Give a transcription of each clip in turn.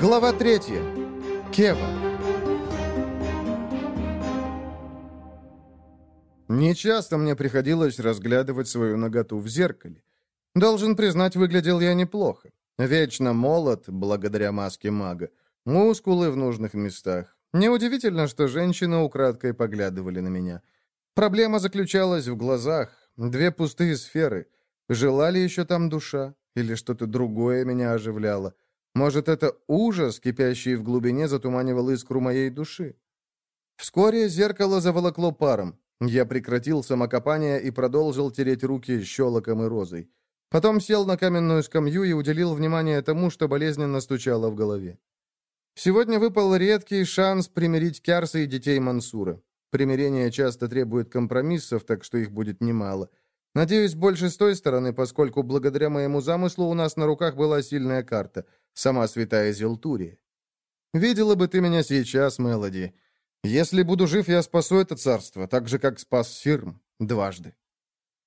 Глава третья. Кева. Нечасто мне приходилось разглядывать свою наготу в зеркале. Должен признать, выглядел я неплохо. Вечно молод, благодаря маске мага. Мускулы в нужных местах. Неудивительно, что женщины украдкой поглядывали на меня. Проблема заключалась в глазах. Две пустые сферы. Жила ли еще там душа? Или что-то другое меня оживляло? Может, это ужас, кипящий в глубине, затуманивал искру моей души? Вскоре зеркало заволокло паром. Я прекратил самокопание и продолжил тереть руки щелоком и розой. Потом сел на каменную скамью и уделил внимание тому, что болезненно стучало в голове. Сегодня выпал редкий шанс примирить Кярса и детей Мансура. Примирение часто требует компромиссов, так что их будет немало. Надеюсь, больше с той стороны, поскольку благодаря моему замыслу у нас на руках была сильная карта — сама святая Зелтурия. Видела бы ты меня сейчас, Мелоди. Если буду жив, я спасу это царство, так же, как спас Сирм дважды.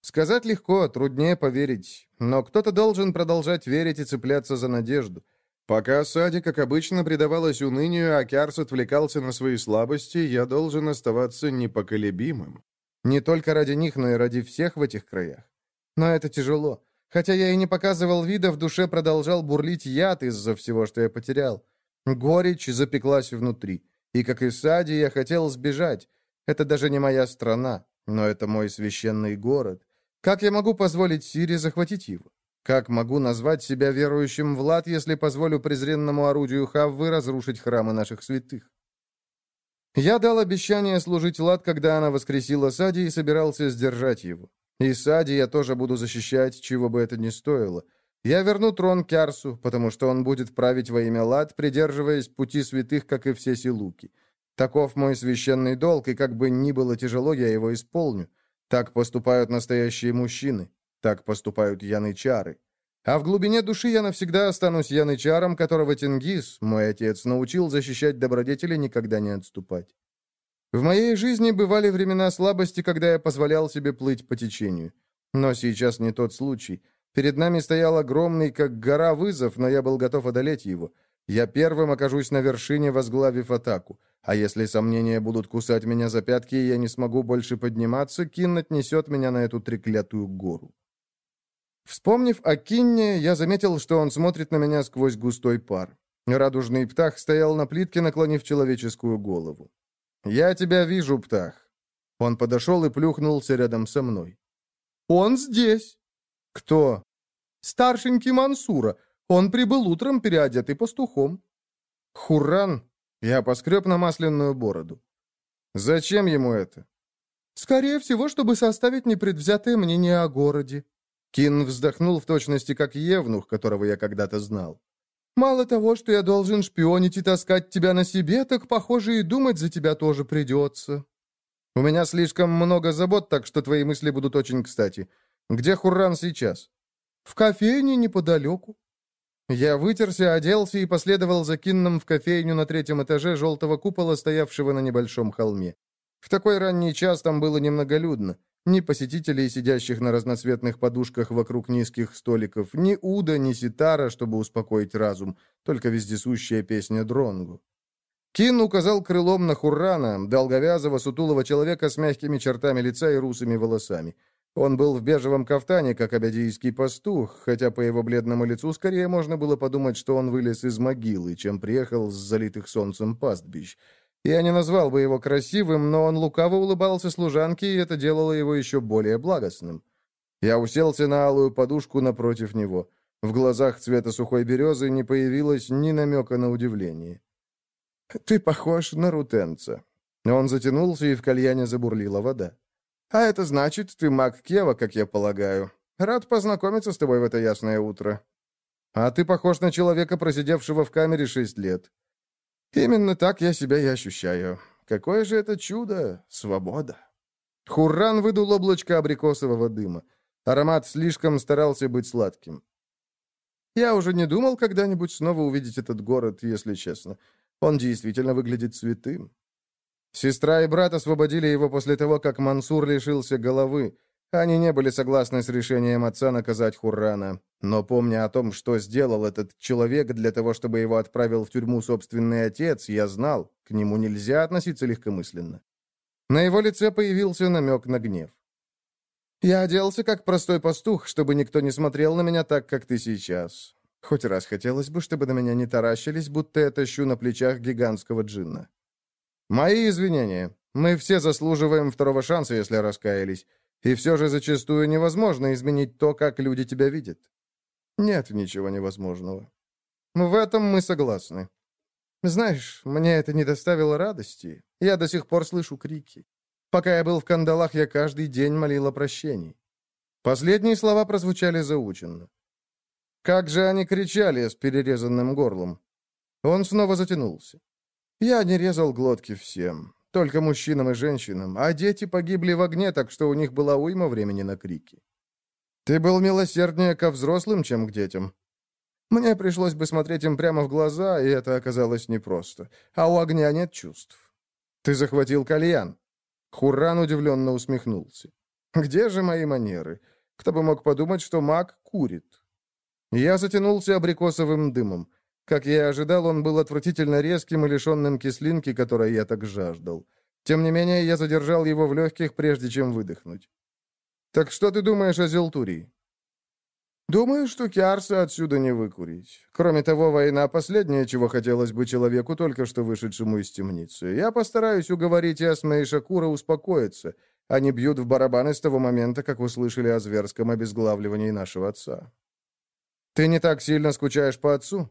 Сказать легко, труднее поверить, но кто-то должен продолжать верить и цепляться за надежду. Пока Сади, как обычно, предавалась унынию, а Кярс отвлекался на свои слабости, я должен оставаться непоколебимым. Не только ради них, но и ради всех в этих краях. Но это тяжело. Хотя я и не показывал вида, в душе продолжал бурлить яд из-за всего, что я потерял. Горечь запеклась внутри. И, как и Сади, я хотел сбежать. Это даже не моя страна, но это мой священный город. Как я могу позволить Сире захватить его? Как могу назвать себя верующим в лад, если позволю презренному орудию Хаввы разрушить храмы наших святых? Я дал обещание служить лад, когда она воскресила Сади и собирался сдержать его. И Сади я тоже буду защищать, чего бы это ни стоило. Я верну трон Кярсу, потому что он будет править во имя Лад, придерживаясь пути святых, как и все силуки. Таков мой священный долг, и как бы ни было тяжело, я его исполню. Так поступают настоящие мужчины. Так поступают янычары. А в глубине души я навсегда останусь янычаром, которого Тенгиз, мой отец, научил защищать добродетели никогда не отступать. В моей жизни бывали времена слабости, когда я позволял себе плыть по течению. Но сейчас не тот случай. Перед нами стоял огромный, как гора, вызов, но я был готов одолеть его. Я первым окажусь на вершине, возглавив атаку. А если сомнения будут кусать меня за пятки, и я не смогу больше подниматься, Кин отнесет меня на эту треклятую гору. Вспомнив о Кинне, я заметил, что он смотрит на меня сквозь густой пар. Радужный птах стоял на плитке, наклонив человеческую голову. «Я тебя вижу, птах». Он подошел и плюхнулся рядом со мной. «Он здесь». «Кто?» «Старшенький Мансура. Он прибыл утром, переодетый пастухом». «Хурран?» Я поскреб на масляную бороду. «Зачем ему это?» «Скорее всего, чтобы составить непредвзятое мнение о городе». Кин вздохнул в точности, как Евнух, которого я когда-то знал. Мало того, что я должен шпионить и таскать тебя на себе, так, похоже, и думать за тебя тоже придется. У меня слишком много забот, так что твои мысли будут очень кстати. Где Хурран сейчас? В кофейне неподалеку. Я вытерся, оделся и последовал за Кинном в кофейню на третьем этаже желтого купола, стоявшего на небольшом холме. В такой ранний час там было немноголюдно. Ни посетителей, сидящих на разноцветных подушках вокруг низких столиков, ни уда, ни ситара, чтобы успокоить разум, только вездесущая песня Дронгу. Кин указал крылом на Хуррана, долговязого, сутулого человека с мягкими чертами лица и русыми волосами. Он был в бежевом кафтане, как абядийский пастух, хотя по его бледному лицу скорее можно было подумать, что он вылез из могилы, чем приехал с залитых солнцем пастбищ. Я не назвал бы его красивым, но он лукаво улыбался служанке, и это делало его еще более благостным. Я уселся на алую подушку напротив него. В глазах цвета сухой березы не появилось ни намека на удивление. «Ты похож на рутенца». Он затянулся, и в кальяне забурлила вода. «А это значит, ты маг Кева, как я полагаю. Рад познакомиться с тобой в это ясное утро». «А ты похож на человека, просидевшего в камере шесть лет». Именно так я себя и ощущаю. Какое же это чудо! Свобода! Хурран выдул облачко абрикосового дыма. Аромат слишком старался быть сладким. Я уже не думал когда-нибудь снова увидеть этот город, если честно. Он действительно выглядит святым. Сестра и брат освободили его после того, как Мансур лишился головы. Они не были согласны с решением отца наказать Хуррана, но помня о том, что сделал этот человек для того, чтобы его отправил в тюрьму собственный отец, я знал, к нему нельзя относиться легкомысленно. На его лице появился намек на гнев. «Я оделся как простой пастух, чтобы никто не смотрел на меня так, как ты сейчас. Хоть раз хотелось бы, чтобы на меня не таращились, будто я тащу на плечах гигантского джинна. Мои извинения. Мы все заслуживаем второго шанса, если раскаялись. И все же зачастую невозможно изменить то, как люди тебя видят. Нет ничего невозможного. В этом мы согласны. Знаешь, мне это не доставило радости. Я до сих пор слышу крики. Пока я был в кандалах, я каждый день молил о прощении. Последние слова прозвучали заученно. Как же они кричали с перерезанным горлом. Он снова затянулся. Я не резал глотки всем, только мужчинам и женщинам, а дети погибли в огне, так что у них была уйма времени на крики. Ты был милосерднее ко взрослым, чем к детям. Мне пришлось бы смотреть им прямо в глаза, и это оказалось непросто. А у огня нет чувств. Ты захватил кальян. Хурран удивленно усмехнулся. Где же мои манеры? Кто бы мог подумать, что маг курит? Я затянулся абрикосовым дымом. Как я и ожидал, он был отвратительно резким и лишенным кислинки, которой я так жаждал. Тем не менее, я задержал его в легких, прежде чем выдохнуть. «Так что ты думаешь о Зелтурии?» «Думаю, что Киарса отсюда не выкурить. Кроме того, война — последнее, чего хотелось бы человеку, только что вышедшему из темницы. Я постараюсь уговорить Ясма и Шакура успокоиться. Они бьют в барабаны с того момента, как услышали о зверском обезглавливании нашего отца». «Ты не так сильно скучаешь по отцу?»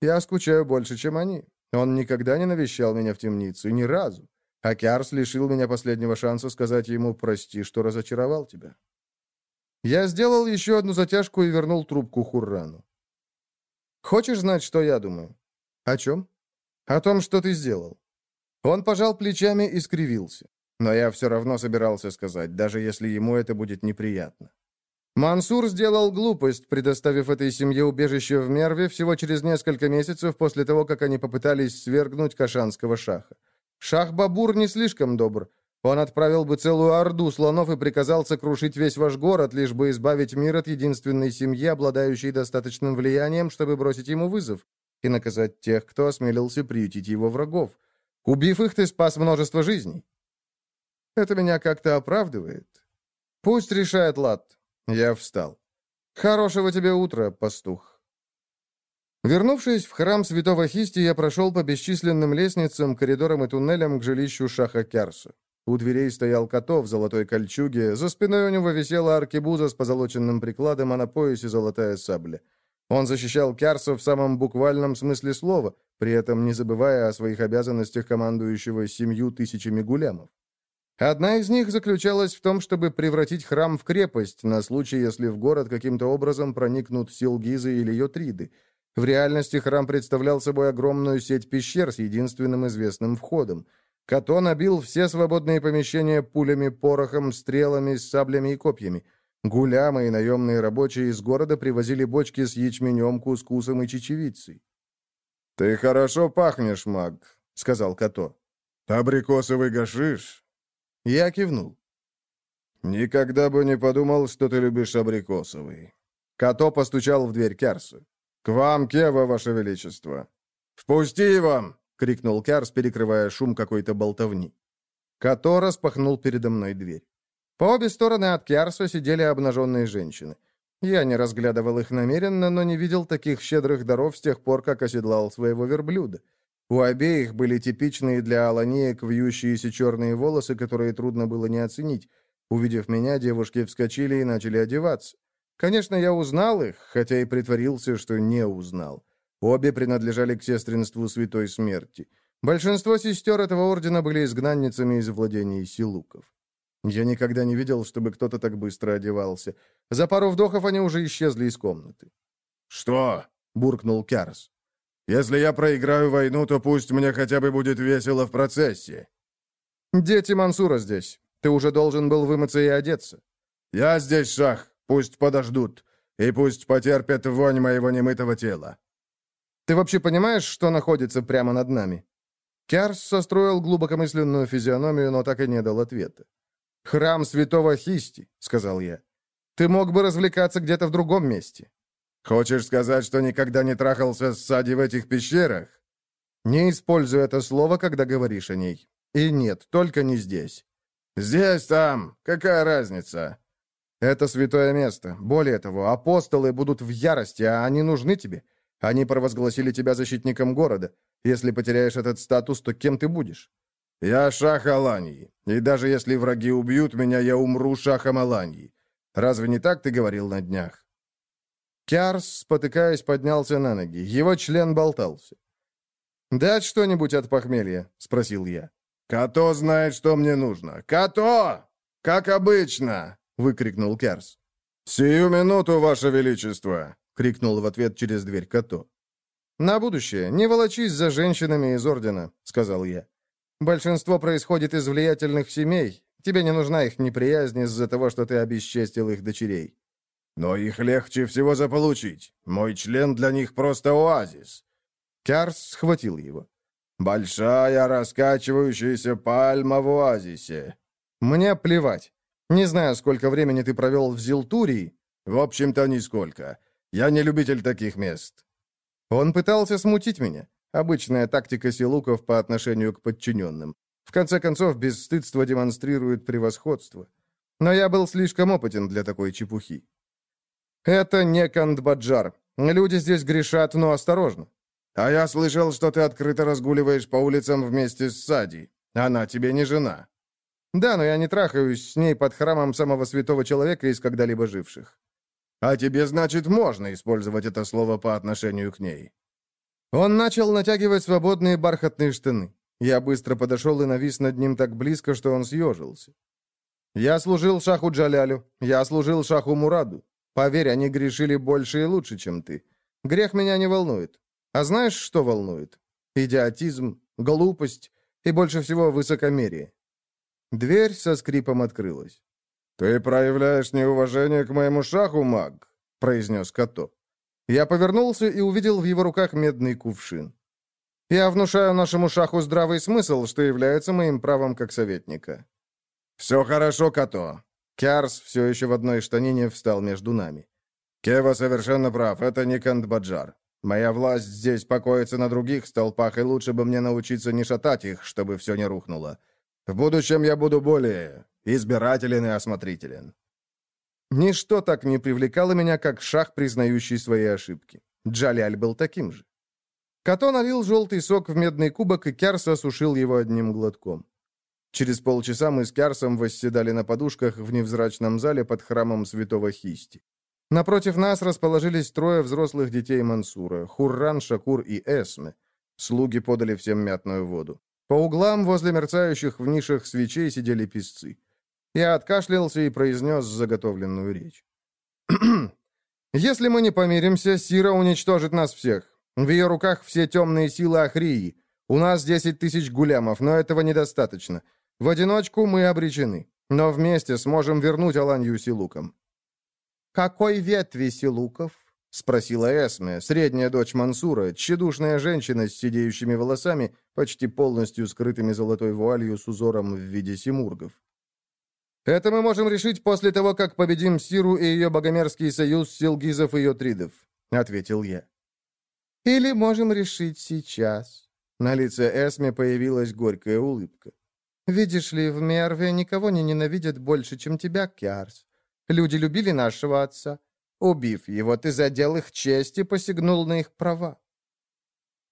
Я скучаю больше, чем они. Он никогда не навещал меня в темнице, ни разу. А Киарс лишил меня последнего шанса сказать ему «прости, что разочаровал тебя». Я сделал еще одну затяжку и вернул трубку Хуррану. «Хочешь знать, что я думаю?» «О чем?» «О том, что ты сделал». Он пожал плечами и скривился. Но я все равно собирался сказать, даже если ему это будет неприятно. Мансур сделал глупость, предоставив этой семье убежище в Мерве всего через несколько месяцев после того, как они попытались свергнуть Кашанского шаха. Шах-Бабур не слишком добр. Он отправил бы целую орду слонов и приказал сокрушить весь ваш город, лишь бы избавить мир от единственной семьи, обладающей достаточным влиянием, чтобы бросить ему вызов, и наказать тех, кто осмелился приютить его врагов. Убив их, ты спас множество жизней. Это меня как-то оправдывает. Пусть решает Лат. Я встал. «Хорошего тебе утра, пастух». Вернувшись в храм святого Хисти, я прошел по бесчисленным лестницам, коридорам и туннелям к жилищу Шаха Керса. У дверей стоял котов в золотой кольчуге, за спиной у него висела аркебуза с позолоченным прикладом, а на поясе золотая сабля. Он защищал Кярса в самом буквальном смысле слова, при этом не забывая о своих обязанностях командующего семью тысячами гулямов. Одна из них заключалась в том, чтобы превратить храм в крепость на случай, если в город каким-то образом проникнут Силгизы или Йотриды. В реальности храм представлял собой огромную сеть пещер с единственным известным входом. Като набил все свободные помещения пулями, порохом, стрелами, саблями и копьями. Гулямы и наемные рабочие из города привозили бочки с ячменем, кускусом и чечевицей. «Ты хорошо пахнешь, маг», — сказал Като. «Абрикосовый гашиш я кивнул. «Никогда бы не подумал, что ты любишь абрикосовый». Като постучал в дверь Керса. «К вам, Кева, ваше величество!» «Впусти его!» — крикнул Керс, перекрывая шум какой-то болтовни. Като распахнул передо мной дверь. По обе стороны от Киарса сидели обнаженные женщины. Я не разглядывал их намеренно, но не видел таких щедрых даров с тех пор, как оседлал своего верблюда. У обеих были типичные для аланиек вьющиеся черные волосы, которые трудно было не оценить. Увидев меня, девушки вскочили и начали одеваться. Конечно, я узнал их, хотя и притворился, что не узнал. Обе принадлежали к сестринству Святой Смерти. Большинство сестер этого ордена были изгнанницами из владений силуков. Я никогда не видел, чтобы кто-то так быстро одевался. За пару вдохов они уже исчезли из комнаты. «Что?» — буркнул Кярс. Если я проиграю войну, то пусть мне хотя бы будет весело в процессе». «Дети Мансура здесь. Ты уже должен был вымыться и одеться». «Я здесь, Шах. Пусть подождут. И пусть потерпят вонь моего немытого тела». «Ты вообще понимаешь, что находится прямо над нами?» Кярс состроил глубокомысленную физиономию, но так и не дал ответа. «Храм святого Хисти», — сказал я. «Ты мог бы развлекаться где-то в другом месте». «Хочешь сказать, что никогда не трахался с Сади в этих пещерах?» «Не используй это слово, когда говоришь о ней. И нет, только не здесь». «Здесь, там. Какая разница?» «Это святое место. Более того, апостолы будут в ярости, а они нужны тебе. Они провозгласили тебя защитником города. Если потеряешь этот статус, то кем ты будешь?» «Я шах Аланьи, и даже если враги убьют меня, я умру шахом Аланьи. Разве не так ты говорил на днях?» Кярс, спотыкаясь, поднялся на ноги. Его член болтался. «Дать что-нибудь от похмелья?» — спросил я. «Като знает, что мне нужно! Като! Как обычно!» — выкрикнул Кярс. «Сию минуту, Ваше Величество!» — крикнул в ответ через дверь Като. «На будущее, не волочись за женщинами из Ордена», — сказал я. «Большинство происходит из влиятельных семей. Тебе не нужна их неприязнь из-за того, что ты обесчестил их дочерей». «Но их легче всего заполучить. Мой член для них просто оазис». Кярс схватил его. «Большая раскачивающаяся пальма в оазисе». «Мне плевать. Не знаю, сколько времени ты провел в Зилтурии». «В общем-то, нисколько. Я не любитель таких мест». Он пытался смутить меня. Обычная тактика силуков по отношению к подчиненным. В конце концов, бесстыдство демонстрирует превосходство. Но я был слишком опытен для такой чепухи. Это не Кандбаджар. Люди здесь грешат, но осторожно. А я слышал, что ты открыто разгуливаешь по улицам вместе с Сади. Она тебе не жена. Да, но я не трахаюсь с ней под храмом самого святого человека из когда-либо живших. А тебе, значит, можно использовать это слово по отношению к ней. Он начал натягивать свободные бархатные штаны. Я быстро подошел и навис над ним так близко, что он съежился. Я служил шаху Джалялю, я служил шаху Мураду. Поверь, они грешили больше и лучше, чем ты. Грех меня не волнует. А знаешь, что волнует? Идиотизм, глупость и больше всего высокомерие. Дверь со скрипом открылась. «Ты проявляешь неуважение к моему шаху, маг», — произнес Като. Я повернулся и увидел в его руках медный кувшин. Я внушаю нашему шаху здравый смысл, что является моим правом как советника. «Все хорошо, Като. Кярс все еще в одной штанине встал между нами. «Кева совершенно прав, это не Кандбаджар. Моя власть здесь покоится на других столпах, и лучше бы мне научиться не шатать их, чтобы все не рухнуло. В будущем я буду более избирателен и осмотрителен». Ничто так не привлекало меня, как шах, признающий свои ошибки. Джаляль был таким же. Като налил желтый сок в медный кубок, и Кярс осушил его одним глотком. Через полчаса мы с Кярсом восседали на подушках в невзрачном зале под храмом святого Хисти. Напротив нас расположились трое взрослых детей Мансура — Хурран, Шакур и Эсме. Слуги подали всем мятную воду. По углам возле мерцающих в нишах свечей сидели песцы. Я откашлялся и произнес заготовленную речь. «Если мы не помиримся, Сира уничтожит нас всех. В ее руках все темные силы Ахрии. У нас 10 тысяч гулямов, но этого недостаточно. В одиночку мы обречены, но вместе сможем вернуть Аланью Силукам». «Какой ветви Силуков?» — спросила Эсме, средняя дочь Мансура, тщедушная женщина с сидеющими волосами, почти полностью скрытыми золотой вуалью с узором в виде симургов. «Это мы можем решить после того, как победим Сиру и ее богомерзкий союз силгизов и йотридов», — ответил я. «Или можем решить сейчас». На лице Эсме появилась горькая улыбка. Видишь ли, в Мерве никого не ненавидят больше, чем тебя, Киарс. Люди любили нашего отца. Убив его, ты задел их честь и посягнул на их права.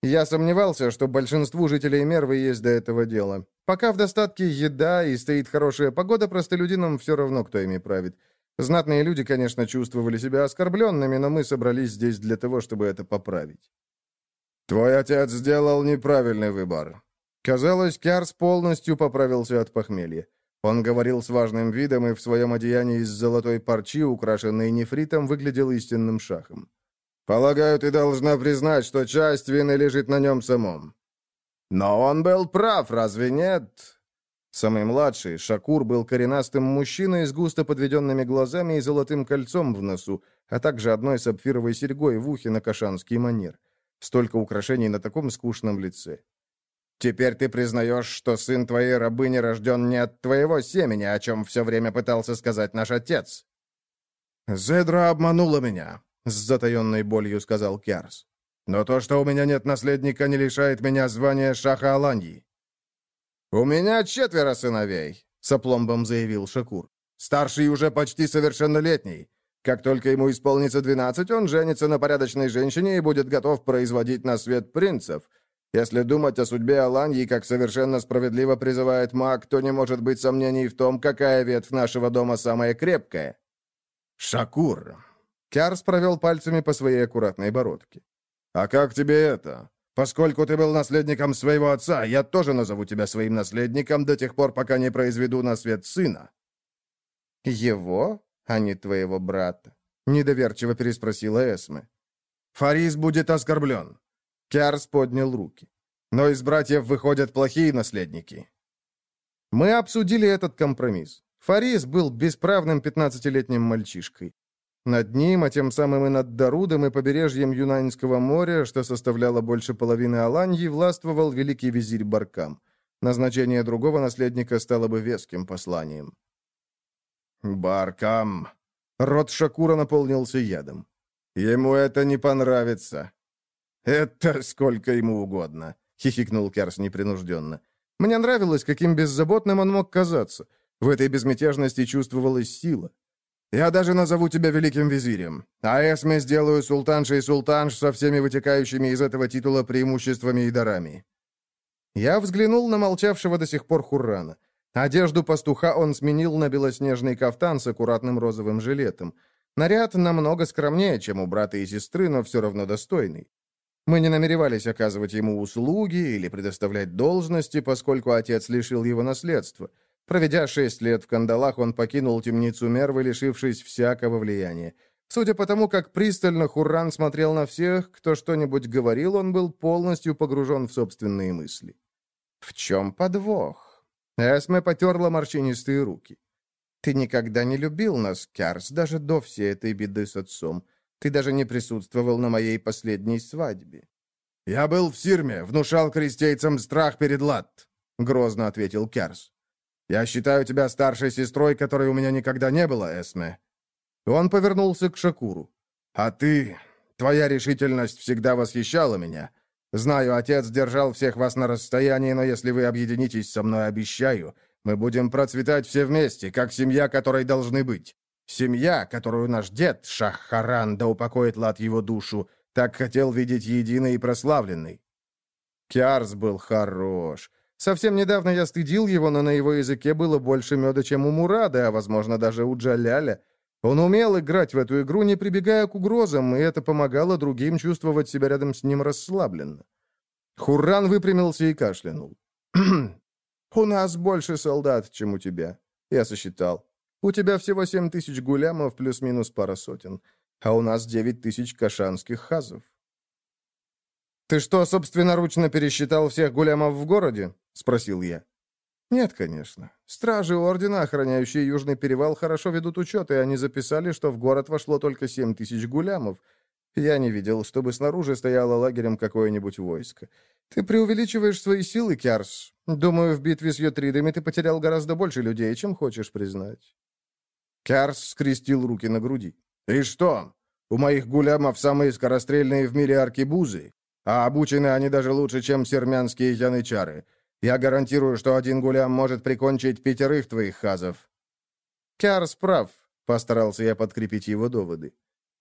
Я сомневался, что большинству жителей Мервы есть до этого дела. Пока в достатке еда и стоит хорошая погода, простолюдинам все равно, кто ими правит. Знатные люди, конечно, чувствовали себя оскорбленными, но мы собрались здесь для того, чтобы это поправить. «Твой отец сделал неправильный выбор», Казалось, Кярс полностью поправился от похмелья. Он говорил с важным видом и в своем одеянии из золотой парчи, украшенной нефритом, выглядел истинным шахом. «Полагаю, ты должна признать, что часть вины лежит на нем самом». «Но он был прав, разве нет?» Самый младший, Шакур, был коренастым мужчиной с густо подведенными глазами и золотым кольцом в носу, а также одной сапфировой серьгой в ухе на кашанский манер. Столько украшений на таком скучном лице. Теперь ты признаешь, что сын твоей рабыни рожден не от твоего семени, о чем все время пытался сказать наш отец». «Зедра обманула меня», — с затаенной болью сказал Кярс. «Но то, что у меня нет наследника, не лишает меня звания Шаха Аланьи». «У меня четверо сыновей», — с опломбом заявил Шакур. «Старший уже почти совершеннолетний. Как только ему исполнится 12, он женится на порядочной женщине и будет готов производить на свет принцев. Если думать о судьбе Аланьи, как совершенно справедливо призывает маг, то не может быть сомнений в том, какая ветвь нашего дома самая крепкая. Шакур. Кярс провел пальцами по своей аккуратной бородке. «А как тебе это? Поскольку ты был наследником своего отца, я тоже назову тебя своим наследником до тех пор, пока не произведу на свет сына». «Его, а не твоего брата?» — недоверчиво переспросила Эсме. «Фарис будет оскорблен. Киарс поднял руки. «Но из братьев выходят плохие наследники». Мы обсудили этот компромисс. Фарис был бесправным 15-летним мальчишкой. Над ним, а тем самым и над Дарудом и побережьем Юнаньского моря, что составляло больше половины Аланьи, властвовал великий визирь Баркам. Назначение другого наследника стало бы веским посланием. «Баркам!» Рот Шакура наполнился ядом. «Ему это не понравится. «Это сколько ему угодно», — хихикнул Керс непринужденно. «Мне нравилось, каким беззаботным он мог казаться. В этой безмятежности чувствовалась сила. Я даже назову тебя великим визирем. А Эсме сделаю султаншей султанш со всеми вытекающими из этого титула преимуществами и дарами». Я взглянул на молчавшего до сих пор Хуррана. Одежду пастуха он сменил на белоснежный кафтан с аккуратным розовым жилетом. Наряд намного скромнее, чем у брата и сестры, но все равно достойный. Мы не намеревались оказывать ему услуги или предоставлять должности, поскольку отец лишил его наследства. Проведя шесть лет в кандалах, он покинул темницу Мервы, лишившись всякого влияния. Судя по тому, как пристально Хурран смотрел на всех, кто что-нибудь говорил, он был полностью погружен в собственные мысли. «В чем подвох?» Эсме потерла морщинистые руки. «Ты никогда не любил нас, Кярс, даже до всей этой беды с отцом. Ты даже не присутствовал на моей последней свадьбе». «Я был в Сирме, внушал крестейцам страх перед Лат», — грозно ответил Керс. «Я считаю тебя старшей сестрой, которой у меня никогда не было, Эсме». Он повернулся к Шакуру. «А ты... Твоя решительность всегда восхищала меня. Знаю, отец держал всех вас на расстоянии, но если вы объединитесь со мной, обещаю, мы будем процветать все вместе, как семья, которой должны быть. Семья, которую наш дед, Шах-Харан, да упокоит лад его душу, так хотел видеть единой и прославленной. Киарс был хорош. Совсем недавно я стыдил его, но на его языке было больше меда, чем у Мурада, а, возможно, даже у Джаляля. Он умел играть в эту игру, не прибегая к угрозам, и это помогало другим чувствовать себя рядом с ним расслабленно. Хурран выпрямился и кашлянул. «У нас больше солдат, чем у тебя», — я сосчитал. У тебя всего семь тысяч гулямов плюс-минус пара сотен, а у нас девять тысяч кашанских хазов. «Ты что, собственноручно пересчитал всех гулямов в городе?» — спросил я. «Нет, конечно. Стражи Ордена, охраняющие Южный Перевал, хорошо ведут учет, и они записали, что в город вошло только семь тысяч гулямов. Я не видел, чтобы снаружи стояло лагерем какое-нибудь войско. Ты преувеличиваешь свои силы, Кярс. Думаю, в битве с Йотридами ты потерял гораздо больше людей, чем хочешь признать». Карс скрестил руки на груди. «И что? У моих гулямов самые скорострельные в мире аркибузы, а обучены они даже лучше, чем сермянские янычары. Я гарантирую, что один гулям может прикончить пятерых твоих хазов». «Кярс прав», — постарался я подкрепить его доводы.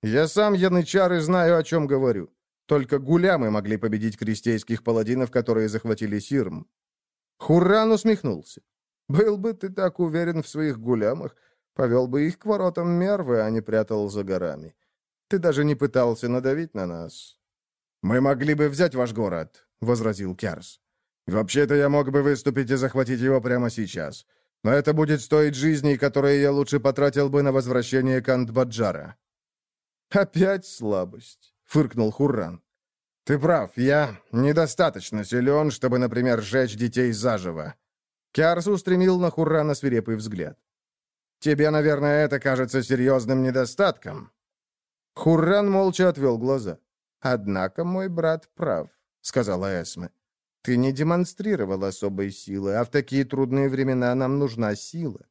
«Я сам янычар и знаю, о чем говорю. Только гулямы могли победить крестейских паладинов, которые захватили Сирм». Хурран усмехнулся. «Был бы ты так уверен в своих гулямах, Повел бы их к воротам Мервы, а не прятал за горами. Ты даже не пытался надавить на нас». «Мы могли бы взять ваш город», — возразил Керс. «Вообще-то я мог бы выступить и захватить его прямо сейчас. Но это будет стоить жизней, которые я лучше потратил бы на возвращение Кандбаджара». «Опять слабость», — фыркнул Хурран. «Ты прав, я недостаточно силен, чтобы, например, сжечь детей заживо». Кярс устремил на Хуррана свирепый взгляд. Тебе, наверное, это кажется серьезным недостатком». Хурран молча отвел глаза. «Однако мой брат прав», — сказала Эсме. Ты не демонстрировал особой силы, а в такие трудные времена нам нужна сила.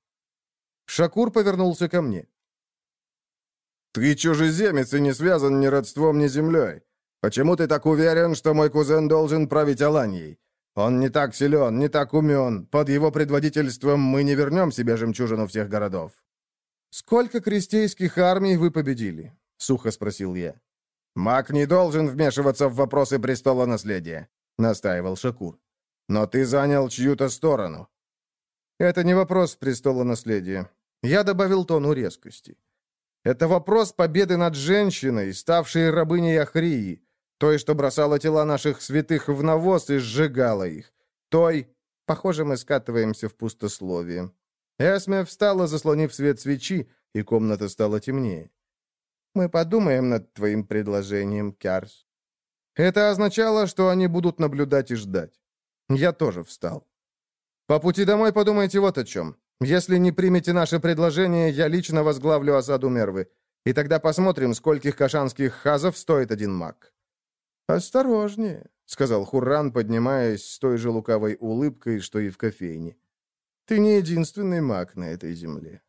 Шакур повернулся ко мне. «Ты чужеземец и не связан ни родством, ни землей. Почему ты так уверен, что мой кузен должен править Аланьей? Он не так силен, не так умен. Под его предводительством мы не вернем себе жемчужину всех городов». «Сколько крестейских армий вы победили?» — сухо спросил я. «Маг не должен вмешиваться в вопросы престола наследия», — настаивал Шакур. «Но ты занял чью-то сторону». «Это не вопрос престола наследия». Я добавил тону резкости. «Это вопрос победы над женщиной, ставшей рабыней Ахрии, той, что бросала тела наших святых в навоз и сжигала их, той...» Похоже, мы скатываемся в пустословие. Эсме встала, заслонив свет свечи, и комната стала темнее. Мы подумаем над твоим предложением, Кярс». Это означало, что они будут наблюдать и ждать. Я тоже встал. По пути домой подумайте вот о чем. Если не примете наше предложение, я лично возглавлю осаду Мервы. И тогда посмотрим, скольких кашанских хазов стоит один маг». «Осторожнее», — сказал Хурран, поднимаясь с той же лукавой улыбкой, что и в кофейне. «Ты не единственный маг на этой земле».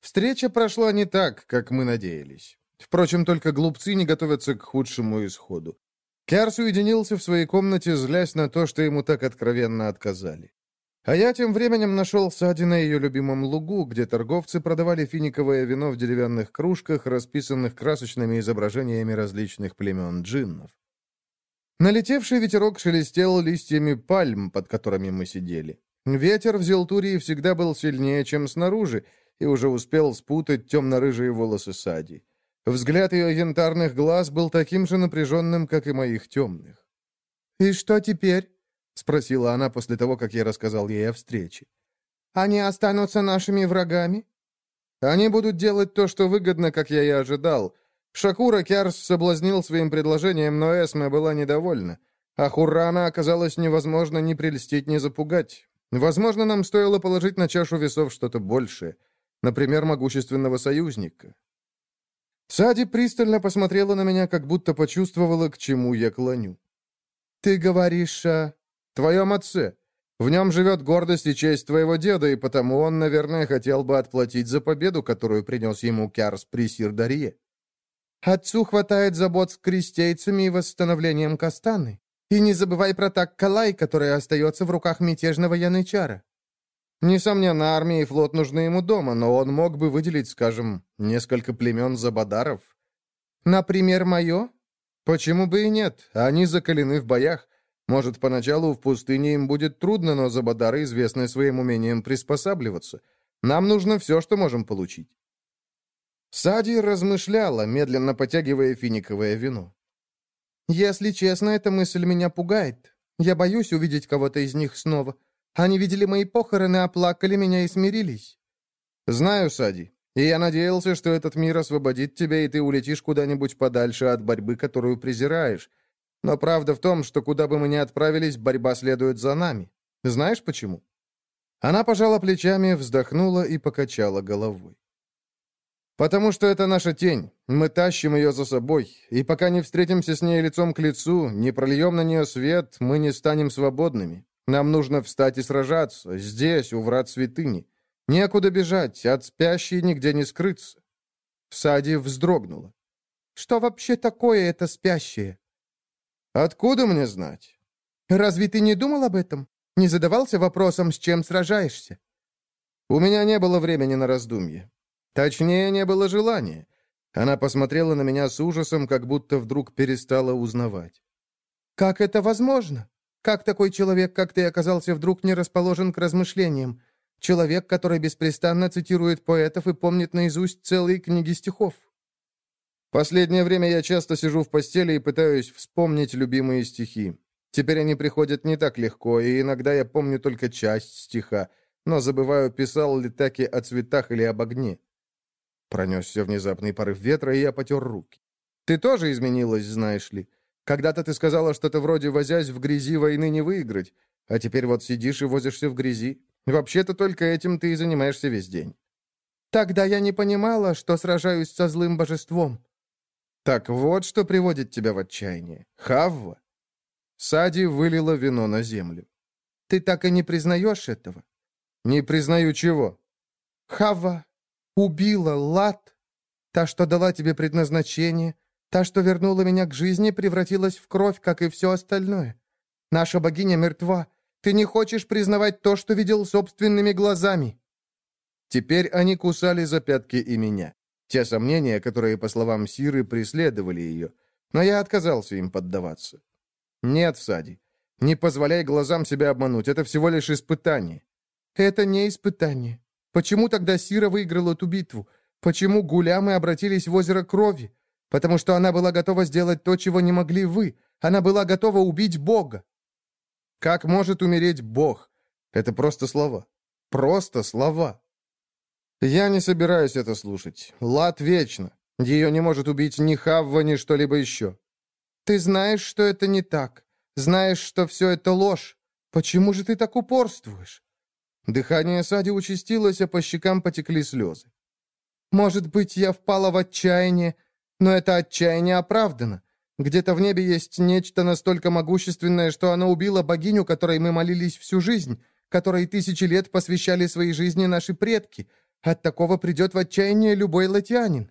Встреча прошла не так, как мы надеялись. Впрочем, только глупцы не готовятся к худшему исходу. Кярс уединился в своей комнате, злясь на то, что ему так откровенно отказали. А я тем временем нашел Сади на ее любимом лугу, где торговцы продавали финиковое вино в деревянных кружках, расписанных красочными изображениями различных племен джиннов. Налетевший ветерок шелестел листьями пальм, под которыми мы сидели. Ветер в Зелтурии всегда был сильнее, чем снаружи, и уже успел спутать темно-рыжие волосы Сади. Взгляд ее янтарных глаз был таким же напряженным, как и моих темных. «И что теперь?» — спросила она после того, как я рассказал ей о встрече. «Они останутся нашими врагами?» «Они будут делать то, что выгодно, как я и ожидал. Шакура Кярс соблазнил своим предложением, но Эсме была недовольна. А Хуррана оказалось невозможно ни прельстить, ни запугать. Возможно, нам стоило положить на чашу весов что-то большее. Например, могущественного союзника. Сади пристально посмотрела на меня, как будто почувствовала, к чему я клоню. «Ты говоришь о твоем отце. В нем живет гордость и честь твоего деда, и потому он, наверное, хотел бы отплатить за победу, которую принес ему Кярс при Сирдарье. Отцу хватает забот с крестейцами и восстановлением Кастаны. И не забывай про Таккалай, который остается в руках мятежного янычара. Несомненно, армия и флот нужны ему дома, но он мог бы выделить, скажем, несколько племен Забадаров. Например, мое? Почему бы и нет? Они закалены в боях. Может, поначалу в пустыне им будет трудно, но Забадары известны своим умением приспосабливаться. Нам нужно все, что можем получить. Сади размышляла, медленно потягивая финиковое вино. «Если честно, эта мысль меня пугает. Я боюсь увидеть кого-то из них снова. Они видели мои похороны, оплакали меня и смирились». «Знаю, Сади, и я надеялся, что этот мир освободит тебя, и ты улетишь куда-нибудь подальше от борьбы, которую презираешь. Но правда в том, что куда бы мы ни отправились, борьба следует за нами. Знаешь почему?» Она пожала плечами, вздохнула и покачала головой. «Потому что это наша тень. Мы тащим ее за собой, и пока не встретимся с ней лицом к лицу, не прольем на нее свет, мы не станем свободными. Нам нужно встать и сражаться, здесь, у врат святыни. Некуда бежать, от спящей нигде не скрыться. Сади вздрогнула. Что вообще такое это спящее? Откуда мне знать? Разве ты не думал об этом? Не задавался вопросом, с чем сражаешься? У меня не было времени на раздумье. Точнее, не было желания. Она посмотрела на меня с ужасом, как будто вдруг перестала узнавать. «Как это возможно? Как такой человек, как ты, оказался вдруг не расположен к размышлениям? Человек, который беспрестанно цитирует поэтов и помнит наизусть целые книги стихов. Последнее время я часто сижу в постели и пытаюсь вспомнить любимые стихи. Теперь они приходят не так легко, и иногда я помню только часть стиха, но забываю, писал ли таки о цветах или об огне. Пронесся внезапный порыв ветра, и я потер руки. Ты тоже изменилась, знаешь ли. Когда-то ты сказала что-то вроде «возясь в грязи, войны не выиграть», а теперь вот сидишь и возишься в грязи. Вообще-то только этим ты и занимаешься весь день. Тогда я не понимала, что сражаюсь со злым божеством. Так вот, что приводит тебя в отчаяние. Хавва. Сади вылила вино на землю. «Ты так и не признаешь этого?» «Не признаю чего?» «Хава убила Лат, та, что дала тебе предназначение, та, что вернула меня к жизни, превратилась в кровь, как и все остальное. Наша богиня мертва. Ты не хочешь признавать то, что видел собственными глазами». Теперь они кусали за пятки и меня. Те сомнения, которые, по словам Сиры, преследовали ее. Но я отказался им поддаваться. «Нет, Сади, не позволяй глазам себя обмануть. Это всего лишь испытание». «Это не испытание. Почему тогда Сира выиграла эту битву? Почему гулямы обратились в озеро крови? Потому что она была готова сделать то, чего не могли вы. Она была готова убить Бога. Как может умереть Бог? Это просто слова. Просто слова. Я не собираюсь это слушать. Лад вечно. Ее не может убить ни Хавва, ни что-либо еще. Ты знаешь, что это не так. Знаешь, что все это ложь. Почему же ты так упорствуешь? Дыхание Сади участилось, а по щекам потекли слезы. «Может быть, я впала в отчаяние, но это отчаяние оправдано. Где-то в небе есть нечто настолько могущественное, что оно убило богиню, которой мы молились всю жизнь, которой тысячи лет посвящали своей жизни наши предки. От такого придет в отчаяние любой латианин».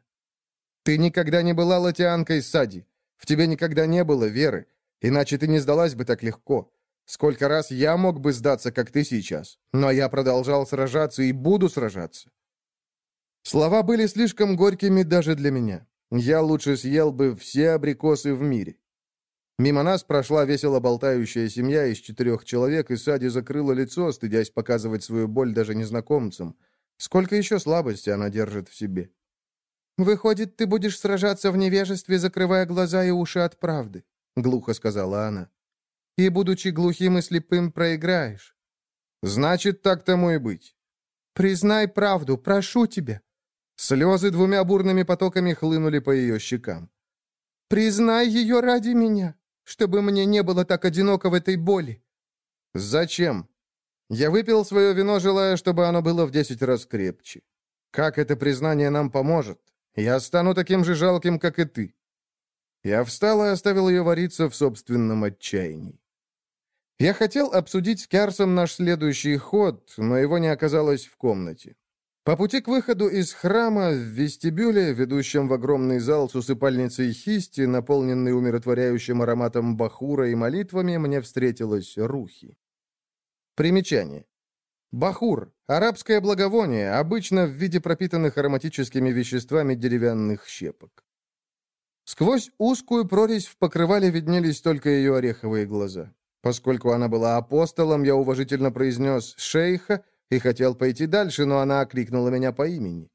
«Ты никогда не была латианкой, Сади. В тебе никогда не было веры, иначе ты не сдалась бы так легко. Сколько раз я мог бы сдаться, как ты сейчас, но я продолжал сражаться и буду сражаться. Слова были слишком горькими даже для меня. Я лучше съел бы все абрикосы в мире. Мимо нас прошла весело болтающая семья из четырех человек, и Сади закрыла лицо, стыдясь показывать свою боль даже незнакомцам. Сколько еще слабости она держит в себе? «Выходит, ты будешь сражаться в невежестве, закрывая глаза и уши от правды», — глухо сказала она и, будучи глухим и слепым, проиграешь. Значит, так тому и быть. Признай правду, прошу тебя. Слезы двумя бурными потоками хлынули по ее щекам. Признай ее ради меня, чтобы мне не было так одиноко в этой боли. Зачем? Я выпил свое вино, желая, чтобы оно было в десять раз крепче. Как это признание нам поможет? Я стану таким же жалким, как и ты. Я встал и оставил ее вариться в собственном отчаянии. Я хотел обсудить с Кярсом наш следующий ход, но его не оказалось в комнате. По пути к выходу из храма в вестибюле, ведущем в огромный зал с усыпальницей хисти, наполненный умиротворяющим ароматом бахура и молитвами, мне встретилась Рухи. Примечание. Бахур – арабское благовоние, обычно в виде пропитанных ароматическими веществами деревянных щепок. Сквозь узкую прорезь в покрывале виднелись только ее ореховые глаза. Поскольку она была апостолом, я уважительно произнес «шейха» и хотел пойти дальше, но она окликнула меня по имени.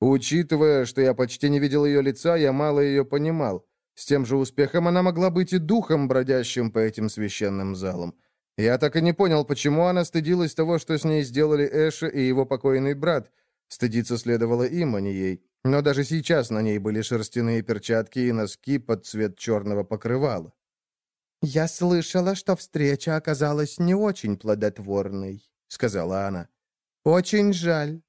Учитывая, что я почти не видел ее лица, я мало ее понимал. С тем же успехом она могла быть и духом, бродящим по этим священным залам. Я так и не понял, почему она стыдилась того, что с ней сделали Эша и его покойный брат. Стыдиться следовало им, а не ей. Но даже сейчас на ней были шерстяные перчатки и носки под цвет черного покрывала. «Я слышала, что встреча оказалась не очень плодотворной», — сказала она. «Очень жаль».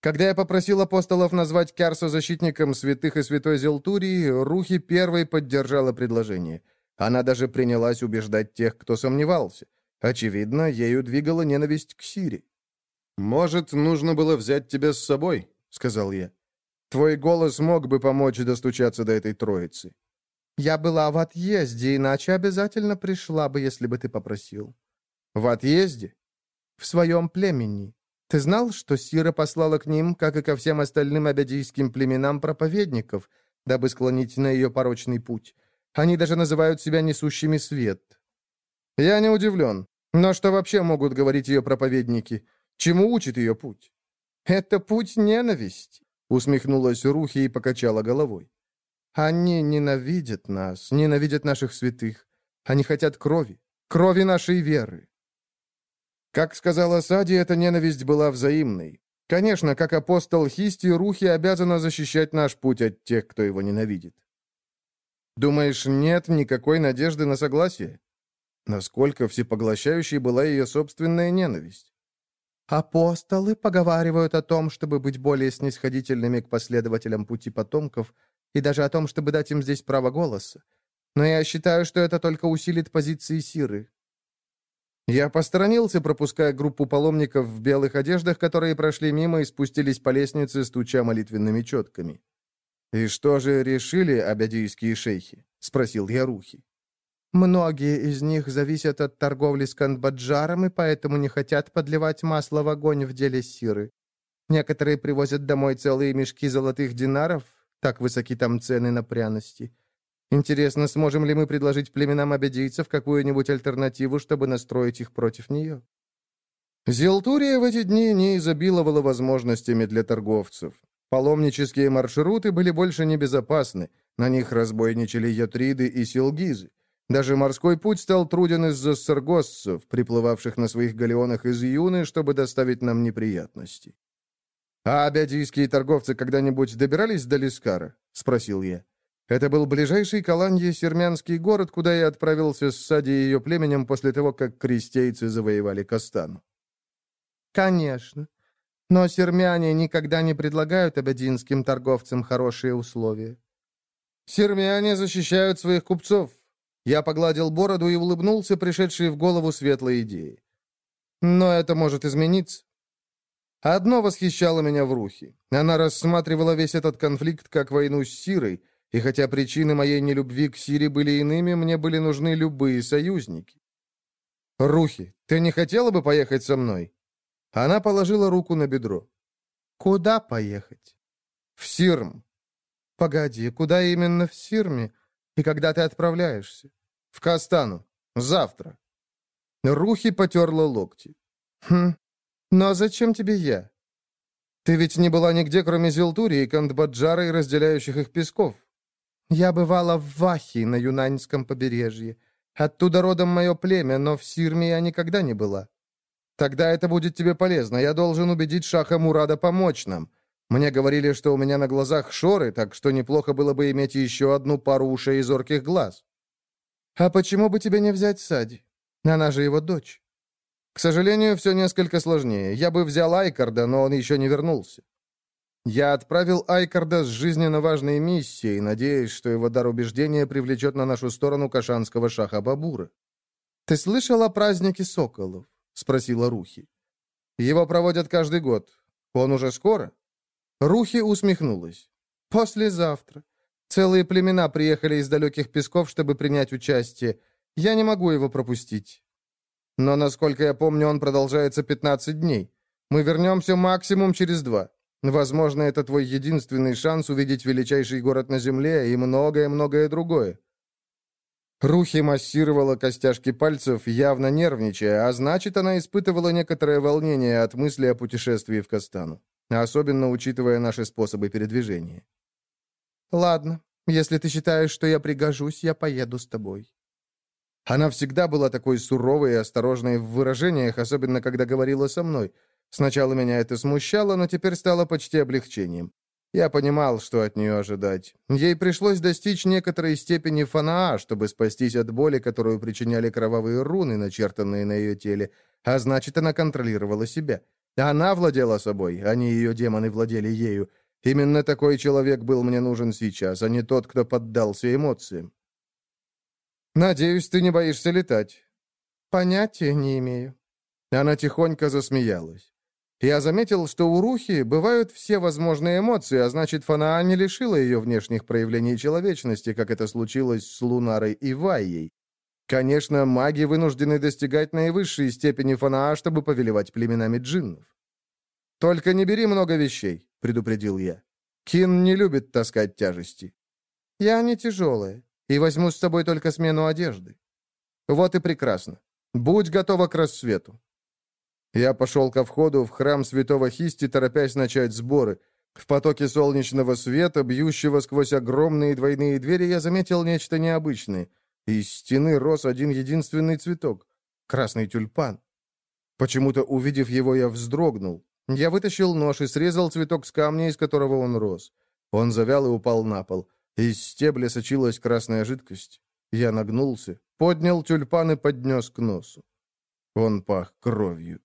Когда я попросил апостолов назвать Кярса защитником святых и святой Зелтурии, Рухи первой поддержала предложение. Она даже принялась убеждать тех, кто сомневался. Очевидно, ею двигала ненависть к Сире. «Может, нужно было взять тебя с собой?» — сказал я. «Твой голос мог бы помочь достучаться до этой троицы». Я была в отъезде, иначе обязательно пришла бы, если бы ты попросил». «В отъезде?» «В своем племени. Ты знал, что Сира послала к ним, как и ко всем остальным абядийским племенам, проповедников, дабы склонить на ее порочный путь? Они даже называют себя несущими свет». «Я не удивлен. Но что вообще могут говорить ее проповедники? Чему учит ее путь?» «Это путь ненависти», — усмехнулась Рухи и покачала головой. Они ненавидят нас, ненавидят наших святых. Они хотят крови, крови нашей веры. Как сказала Сади, эта ненависть была взаимной. Конечно, как апостол Хисти, Рухи обязана защищать наш путь от тех, кто его ненавидит. Думаешь, нет никакой надежды на согласие? Насколько всепоглощающей была ее собственная ненависть? Апостолы поговаривают о том, чтобы быть более снисходительными к последователям пути потомков, и даже о том, чтобы дать им здесь право голоса. Но я считаю, что это только усилит позиции Сиры. Я посторонился, пропуская группу паломников в белых одеждах, которые прошли мимо и спустились по лестнице, стуча молитвенными четками. «И что же решили абядийские шейхи?» — спросил я Рухи. «Многие из них зависят от торговли с Кандбаджаром и поэтому не хотят подливать масло в огонь в деле Сиры. Некоторые привозят домой целые мешки золотых динаров, так высоки там цены на пряности. Интересно, сможем ли мы предложить племенам абядийцев какую-нибудь альтернативу, чтобы настроить их против нее? Зелтурия в эти дни не изобиловала возможностями для торговцев. Паломнические маршруты были больше небезопасны, на них разбойничали ятриды и силгизы. Даже морской путь стал труден из-за саргоссов, приплывавших на своих галеонах из Юны, чтобы доставить нам неприятности. «А абядийские торговцы когда-нибудь добирались до Лискара?» — спросил я. Это был ближайший к Аланье сермянский город, куда я отправился с Сади и ее племенем после того, как крестейцы завоевали Кастану. «Конечно. Но сермяне никогда не предлагают абядинским торговцам хорошие условия». «Сермяне защищают своих купцов». Я погладил бороду и улыбнулся, пришедшей в голову светлой идеи. «Но это может измениться. Одно восхищало меня в Рухе. Она рассматривала весь этот конфликт как войну с Сирой, и хотя причины моей нелюбви к Сире были иными, мне были нужны любые союзники. «Рухи, ты не хотела бы поехать со мной?» Она положила руку на бедро. «Куда поехать?» «В Сирм». «Погоди, куда именно в Сирме? И когда ты отправляешься?» «В Кастану. Завтра». Рухи потерла локти. «Хм, но зачем тебе я? Ты ведь не была нигде, кроме Зелтури и Кандбаджара и разделяющих их песков. Я бывала в Вахи на Юнаньском побережье. Оттуда родом мое племя, но в Сирме я никогда не была. Тогда это будет тебе полезно. Я должен убедить Шаха Мурада помочь нам. Мне говорили, что у меня на глазах шоры, так что неплохо было бы иметь еще одну пару ушей и зорких глаз. А почему бы тебе не взять Сади? Она же его дочь. К сожалению, все несколько сложнее. Я бы взял Айкарда, но он еще не вернулся. Я отправил Айкарда с жизненно важной миссией, надеясь, что его дар убеждения привлечет на нашу сторону кашанского шаха Бабура. «Ты слышал о празднике соколов?» — спросила Рухи. «Его проводят каждый год. Он уже скоро?» Рухи усмехнулась. «Послезавтра. Целые племена приехали из далеких песков, чтобы принять участие. Я не могу его пропустить. Но, насколько я помню, он продолжается 15 дней. Мы вернемся максимум через два. Возможно, это твой единственный шанс увидеть величайший город на Земле и многое-многое другое. Рухи массировала костяшки пальцев, явно нервничая, а значит, она испытывала некоторое волнение от мысли о путешествии в Кастану, особенно учитывая наши способы передвижения. «Ладно, если ты считаешь, что я пригожусь, я поеду с тобой». Она всегда была такой суровой и осторожной в выражениях, особенно когда говорила со мной — Сначала меня это смущало, но теперь стало почти облегчением. Я понимал, что от нее ожидать. Ей пришлось достичь некоторой степени фанаа, чтобы спастись от боли, которую причиняли кровавые руны, начертанные на ее теле, а значит, она контролировала себя. Она владела собой, а не ее демоны владели ею. Именно такой человек был мне нужен сейчас, а не тот, кто поддался эмоциям. «Надеюсь, ты не боишься летать?» «Понятия не имею». Она тихонько засмеялась. Я заметил, что у Рухи бывают все возможные эмоции, а значит, Фанаа не лишила ее внешних проявлений человечности, как это случилось с Лунарой и Вайей. Конечно, маги вынуждены достигать наивысшей степени Фанаа, чтобы повелевать племенами джиннов. «Только не бери много вещей», — предупредил я. «Кин не любит таскать тяжести». «Я не тяжелая, и возьму с собой только смену одежды». «Вот и прекрасно. Будь готова к рассвету. Я пошел ко входу в храм святого Хисти, торопясь начать сборы. В потоке солнечного света, бьющего сквозь огромные двойные двери, я заметил нечто необычное. Из стены рос один единственный цветок — красный тюльпан. Почему-то, увидев его, я вздрогнул. Я вытащил нож и срезал цветок с камня, из которого он рос. Он завял и упал на пол. Из стебля сочилась красная жидкость. Я нагнулся, поднял тюльпан и поднес к носу. Он пах кровью.